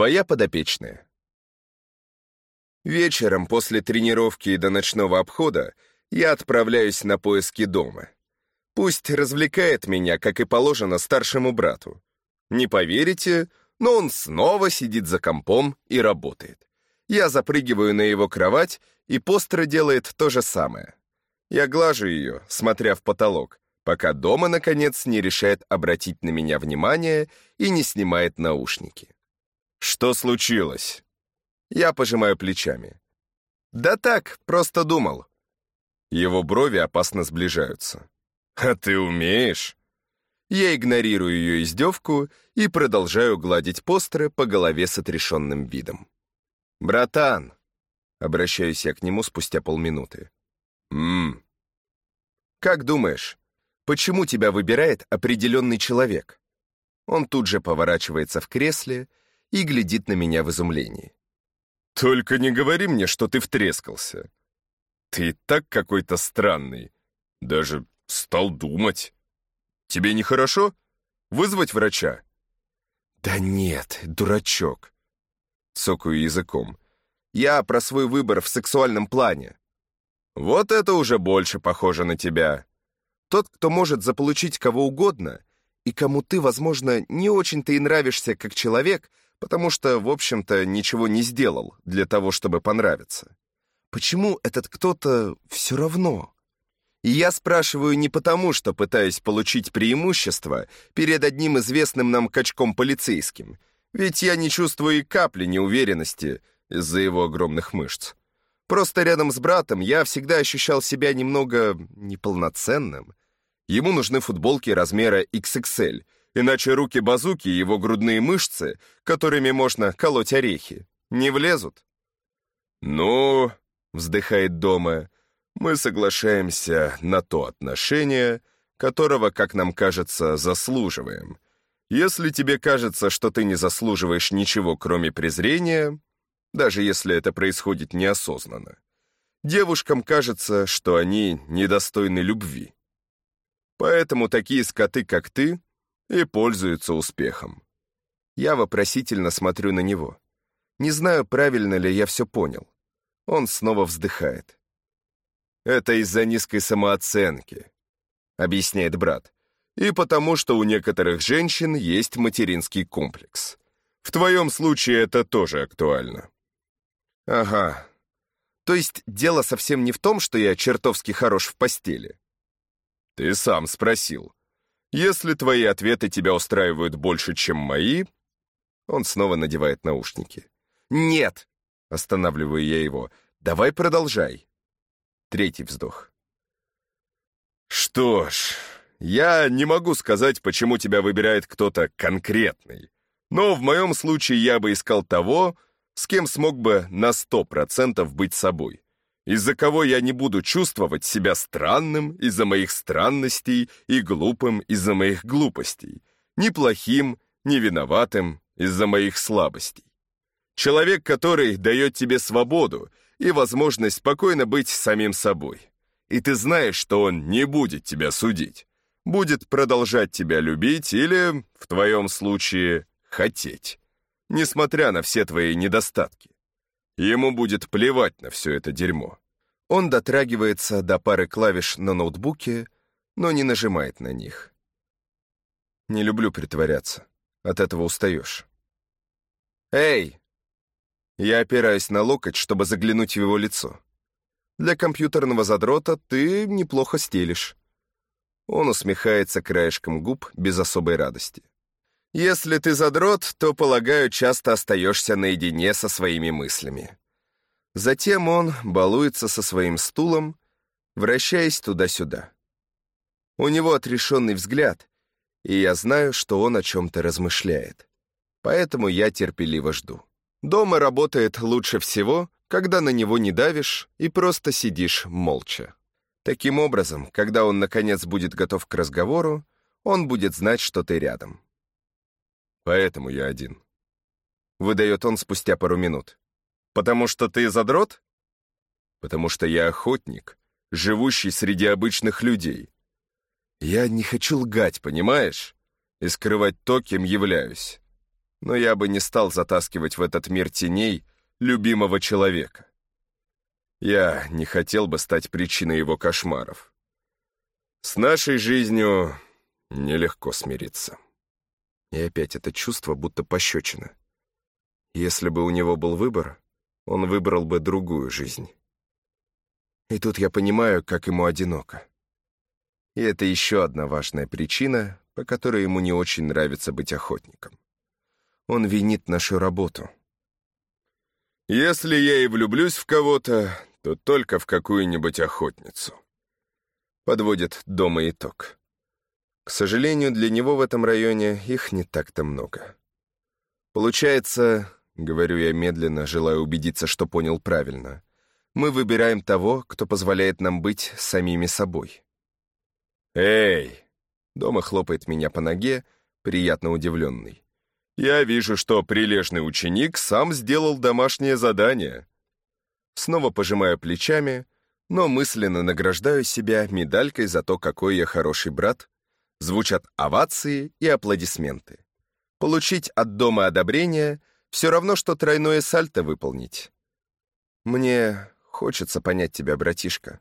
Твоя подопечная. Вечером после тренировки и до ночного обхода я отправляюсь на поиски дома. Пусть развлекает меня, как и положено старшему брату. Не поверите, но он снова сидит за компом и работает. Я запрыгиваю на его кровать, и Постро делает то же самое. Я глажу ее, смотря в потолок, пока дома, наконец, не решает обратить на меня внимание и не снимает наушники. «Что случилось?» Я пожимаю плечами. «Да так, просто думал». Его брови опасно сближаются. «А ты умеешь?» Я игнорирую ее издевку и продолжаю гладить постеры по голове с отрешенным видом. «Братан!» — обращаюсь я к нему спустя полминуты. «Ммм...» «Как думаешь, почему тебя выбирает определенный человек?» Он тут же поворачивается в кресле и глядит на меня в изумлении. «Только не говори мне, что ты втрескался. Ты так какой-то странный. Даже стал думать. Тебе нехорошо? Вызвать врача?» «Да нет, дурачок», — цокаю языком. «Я про свой выбор в сексуальном плане». «Вот это уже больше похоже на тебя. Тот, кто может заполучить кого угодно, и кому ты, возможно, не очень-то и нравишься как человек, потому что, в общем-то, ничего не сделал для того, чтобы понравиться. Почему этот кто-то все равно? И я спрашиваю не потому, что пытаюсь получить преимущество перед одним известным нам качком полицейским, ведь я не чувствую и капли неуверенности из-за его огромных мышц. Просто рядом с братом я всегда ощущал себя немного неполноценным. Ему нужны футболки размера XXL — иначе руки-базуки и его грудные мышцы, которыми можно колоть орехи, не влезут. «Ну», — вздыхает дома, — «мы соглашаемся на то отношение, которого, как нам кажется, заслуживаем. Если тебе кажется, что ты не заслуживаешь ничего, кроме презрения, даже если это происходит неосознанно, девушкам кажется, что они недостойны любви. Поэтому такие скоты, как ты, и пользуется успехом. Я вопросительно смотрю на него. Не знаю, правильно ли я все понял. Он снова вздыхает. «Это из-за низкой самооценки», — объясняет брат, «и потому, что у некоторых женщин есть материнский комплекс. В твоем случае это тоже актуально». «Ага. То есть дело совсем не в том, что я чертовски хорош в постели?» «Ты сам спросил», если твои ответы тебя устраивают больше, чем мои...» Он снова надевает наушники. «Нет!» — останавливаю я его. «Давай продолжай». Третий вздох. «Что ж, я не могу сказать, почему тебя выбирает кто-то конкретный. Но в моем случае я бы искал того, с кем смог бы на сто процентов быть собой из-за кого я не буду чувствовать себя странным из-за моих странностей и глупым из-за моих глупостей, ни плохим, виноватым из-за моих слабостей. Человек, который дает тебе свободу и возможность спокойно быть самим собой. И ты знаешь, что он не будет тебя судить, будет продолжать тебя любить или, в твоем случае, хотеть, несмотря на все твои недостатки. Ему будет плевать на все это дерьмо. Он дотрагивается до пары клавиш на ноутбуке, но не нажимает на них. Не люблю притворяться. От этого устаешь. «Эй!» Я опираюсь на локоть, чтобы заглянуть в его лицо. Для компьютерного задрота ты неплохо стелишь. Он усмехается краешком губ без особой радости. Если ты задрот, то, полагаю, часто остаешься наедине со своими мыслями. Затем он балуется со своим стулом, вращаясь туда-сюда. У него отрешенный взгляд, и я знаю, что он о чем-то размышляет. Поэтому я терпеливо жду. Дома работает лучше всего, когда на него не давишь и просто сидишь молча. Таким образом, когда он наконец будет готов к разговору, он будет знать, что ты рядом. Поэтому я один. Выдает он спустя пару минут. Потому что ты задрот? Потому что я охотник, живущий среди обычных людей. Я не хочу лгать, понимаешь? И скрывать то, кем являюсь. но я бы не стал затаскивать в этот мир теней любимого человека. Я не хотел бы стать причиной его кошмаров. С нашей жизнью нелегко смириться. И опять это чувство будто пощечина. Если бы у него был выбор, он выбрал бы другую жизнь. И тут я понимаю, как ему одиноко. И это еще одна важная причина, по которой ему не очень нравится быть охотником. Он винит нашу работу. Если я и влюблюсь в кого-то, то только в какую-нибудь охотницу. Подводит дома итог. К сожалению, для него в этом районе их не так-то много. Получается, говорю я медленно, желая убедиться, что понял правильно, мы выбираем того, кто позволяет нам быть самими собой. «Эй!» — дома хлопает меня по ноге, приятно удивленный. «Я вижу, что прилежный ученик сам сделал домашнее задание». Снова пожимаю плечами, но мысленно награждаю себя медалькой за то, какой я хороший брат. Звучат овации и аплодисменты. Получить от дома одобрение — все равно, что тройное сальто выполнить. Мне хочется понять тебя, братишка.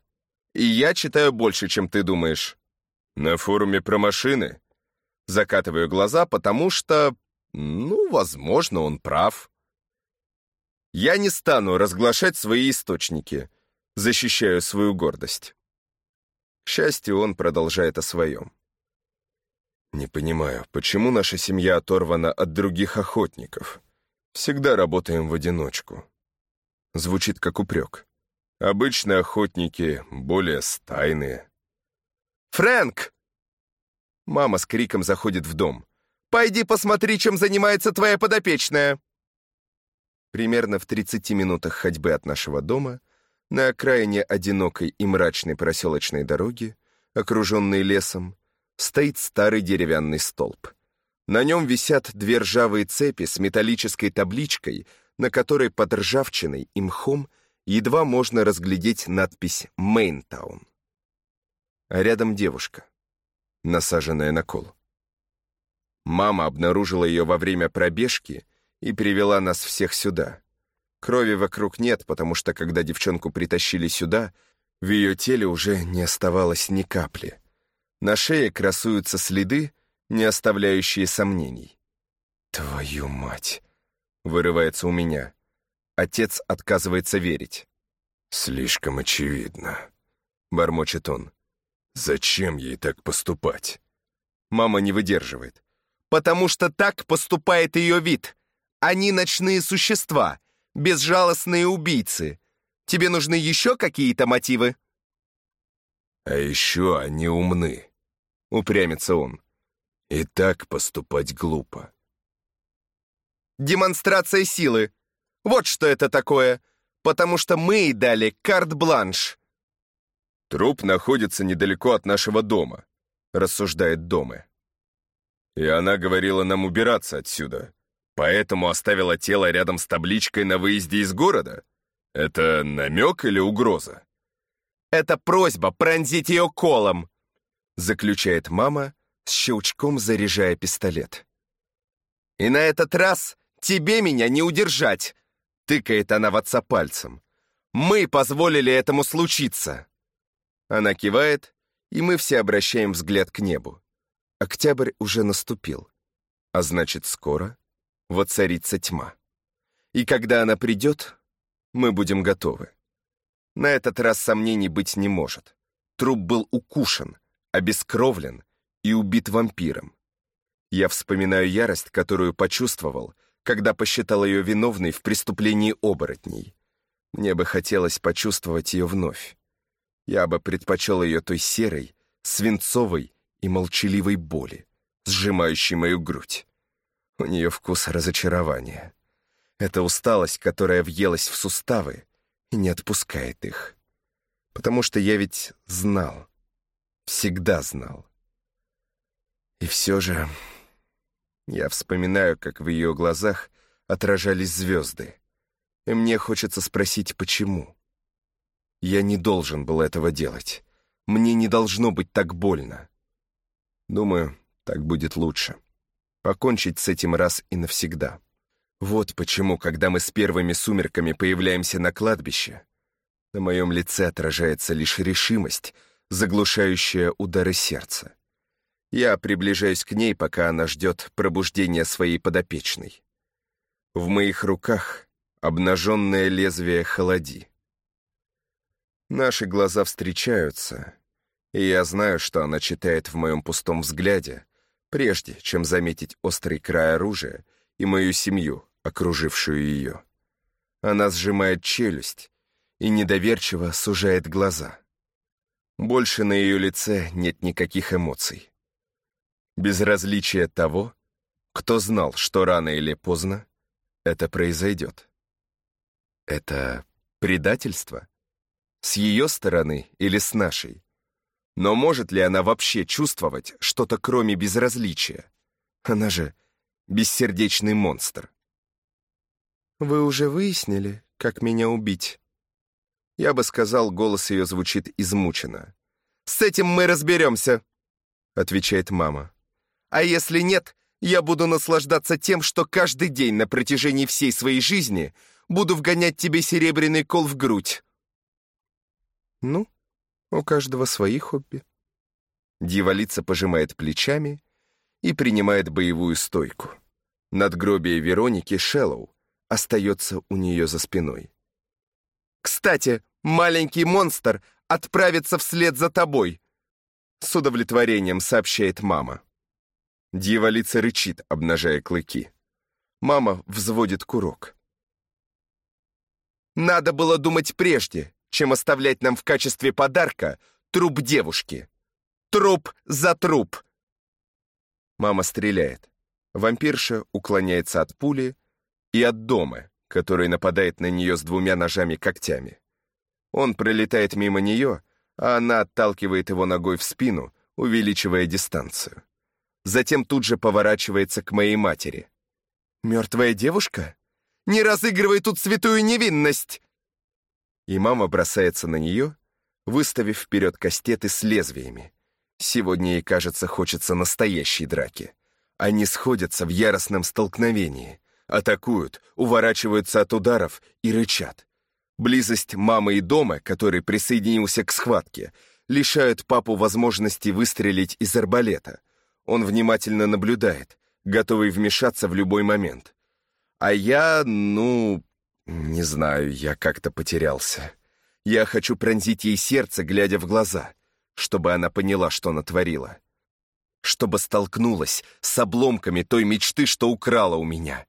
И я читаю больше, чем ты думаешь. На форуме про машины. Закатываю глаза, потому что, ну, возможно, он прав. Я не стану разглашать свои источники. Защищаю свою гордость. К счастью, он продолжает о своем. Не понимаю, почему наша семья оторвана от других охотников? Всегда работаем в одиночку. Звучит как упрек. Обычно охотники более стайные. «Фрэнк!» Мама с криком заходит в дом. «Пойди посмотри, чем занимается твоя подопечная!» Примерно в 30 минутах ходьбы от нашего дома, на окраине одинокой и мрачной проселочной дороги, окруженной лесом, стоит старый деревянный столб. На нем висят две ржавые цепи с металлической табличкой, на которой под ржавчиной и мхом едва можно разглядеть надпись «Мейнтаун». А рядом девушка, насаженная на кол. Мама обнаружила ее во время пробежки и привела нас всех сюда. Крови вокруг нет, потому что когда девчонку притащили сюда, в ее теле уже не оставалось ни капли. На шее красуются следы, не оставляющие сомнений. «Твою мать!» — вырывается у меня. Отец отказывается верить. «Слишком очевидно», — бормочет он. «Зачем ей так поступать?» Мама не выдерживает. «Потому что так поступает ее вид. Они ночные существа, безжалостные убийцы. Тебе нужны еще какие-то мотивы?» «А еще они умны», — упрямится он. «И так поступать глупо». «Демонстрация силы. Вот что это такое потому что мы ей дали карт-бланш». «Труп находится недалеко от нашего дома», — рассуждает Доме. «И она говорила нам убираться отсюда, поэтому оставила тело рядом с табличкой на выезде из города. Это намек или угроза?» «Это просьба пронзить ее колом», — заключает мама, с щелчком заряжая пистолет. «И на этот раз тебе меня не удержать, Тыкает она в отца пальцем. «Мы позволили этому случиться!» Она кивает, и мы все обращаем взгляд к небу. Октябрь уже наступил, а значит, скоро воцарится тьма. И когда она придет, мы будем готовы. На этот раз сомнений быть не может. Труп был укушен, обескровлен и убит вампиром. Я вспоминаю ярость, которую почувствовал, когда посчитал ее виновной в преступлении оборотней. Мне бы хотелось почувствовать ее вновь. Я бы предпочел ее той серой, свинцовой и молчаливой боли, сжимающей мою грудь. У нее вкус разочарования. Это усталость, которая въелась в суставы и не отпускает их. Потому что я ведь знал, всегда знал. И все же я вспоминаю, как в ее глазах отражались звезды. И мне хочется спросить, почему. Я не должен был этого делать. Мне не должно быть так больно. Думаю, так будет лучше. Покончить с этим раз и навсегда. Вот почему, когда мы с первыми сумерками появляемся на кладбище, на моем лице отражается лишь решимость, заглушающая удары сердца. Я приближаюсь к ней, пока она ждет пробуждения своей подопечной. В моих руках обнаженное лезвие холоди. Наши глаза встречаются, и я знаю, что она читает в моем пустом взгляде, прежде чем заметить острый край оружия и мою семью, окружившую ее. Она сжимает челюсть и недоверчиво сужает глаза. Больше на ее лице нет никаких эмоций. Безразличие того, кто знал, что рано или поздно это произойдет. Это предательство? С ее стороны или с нашей? Но может ли она вообще чувствовать что-то кроме безразличия? Она же бессердечный монстр. «Вы уже выяснили, как меня убить?» Я бы сказал, голос ее звучит измученно. «С этим мы разберемся», — отвечает мама. «А если нет, я буду наслаждаться тем, что каждый день на протяжении всей своей жизни буду вгонять тебе серебряный кол в грудь». «Ну, у каждого свои хобби. Дьяволица пожимает плечами и принимает боевую стойку. Надгробие Вероники Шеллоу остается у нее за спиной. «Кстати, маленький монстр отправится вслед за тобой», с удовлетворением сообщает мама. Дьяволица рычит, обнажая клыки. Мама взводит курок. «Надо было думать прежде чем оставлять нам в качестве подарка труп девушки. Труп за труп. Мама стреляет. Вампирша уклоняется от пули и от дома, который нападает на нее с двумя ножами-когтями. Он пролетает мимо нее, а она отталкивает его ногой в спину, увеличивая дистанцию. Затем тут же поворачивается к моей матери. «Мертвая девушка? Не разыгрывай тут святую невинность!» и мама бросается на нее, выставив вперед кастеты с лезвиями. Сегодня ей, кажется, хочется настоящей драки. Они сходятся в яростном столкновении, атакуют, уворачиваются от ударов и рычат. Близость мамы и дома, который присоединился к схватке, лишает папу возможности выстрелить из арбалета. Он внимательно наблюдает, готовый вмешаться в любой момент. А я, ну, не знаю, я как-то потерялся. Я хочу пронзить ей сердце, глядя в глаза, чтобы она поняла, что натворила. Чтобы столкнулась с обломками той мечты, что украла у меня.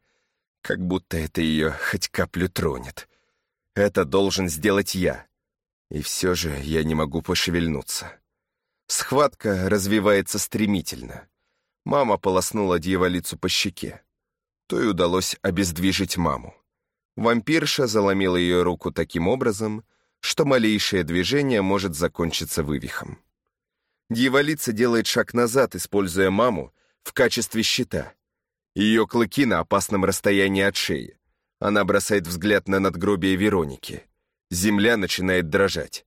Как будто это ее хоть каплю тронет. Это должен сделать я. И все же я не могу пошевельнуться. Схватка развивается стремительно. Мама полоснула дьяволицу по щеке. То и удалось обездвижить маму. Вампирша заломила ее руку таким образом, что малейшее движение может закончиться вывихом. Дьяволица делает шаг назад, используя маму в качестве щита. Ее клыки на опасном расстоянии от шеи. Она бросает взгляд на надгробие Вероники. Земля начинает дрожать.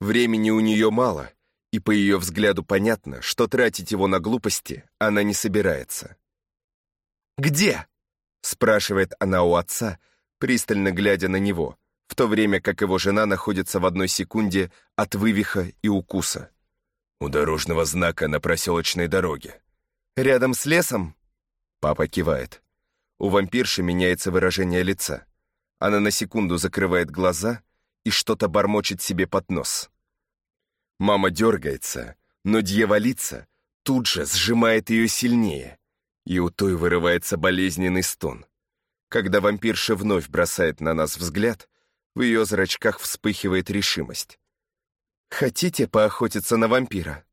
Времени у нее мало, и по ее взгляду понятно, что тратить его на глупости она не собирается. «Где?» — спрашивает она у отца, — пристально глядя на него, в то время как его жена находится в одной секунде от вывиха и укуса. «У дорожного знака на проселочной дороге». «Рядом с лесом?» Папа кивает. У вампирши меняется выражение лица. Она на секунду закрывает глаза и что-то бормочет себе под нос. Мама дергается, но дьяволица тут же сжимает ее сильнее, и у той вырывается болезненный стон. Когда вампирша вновь бросает на нас взгляд, в ее зрачках вспыхивает решимость. «Хотите поохотиться на вампира?»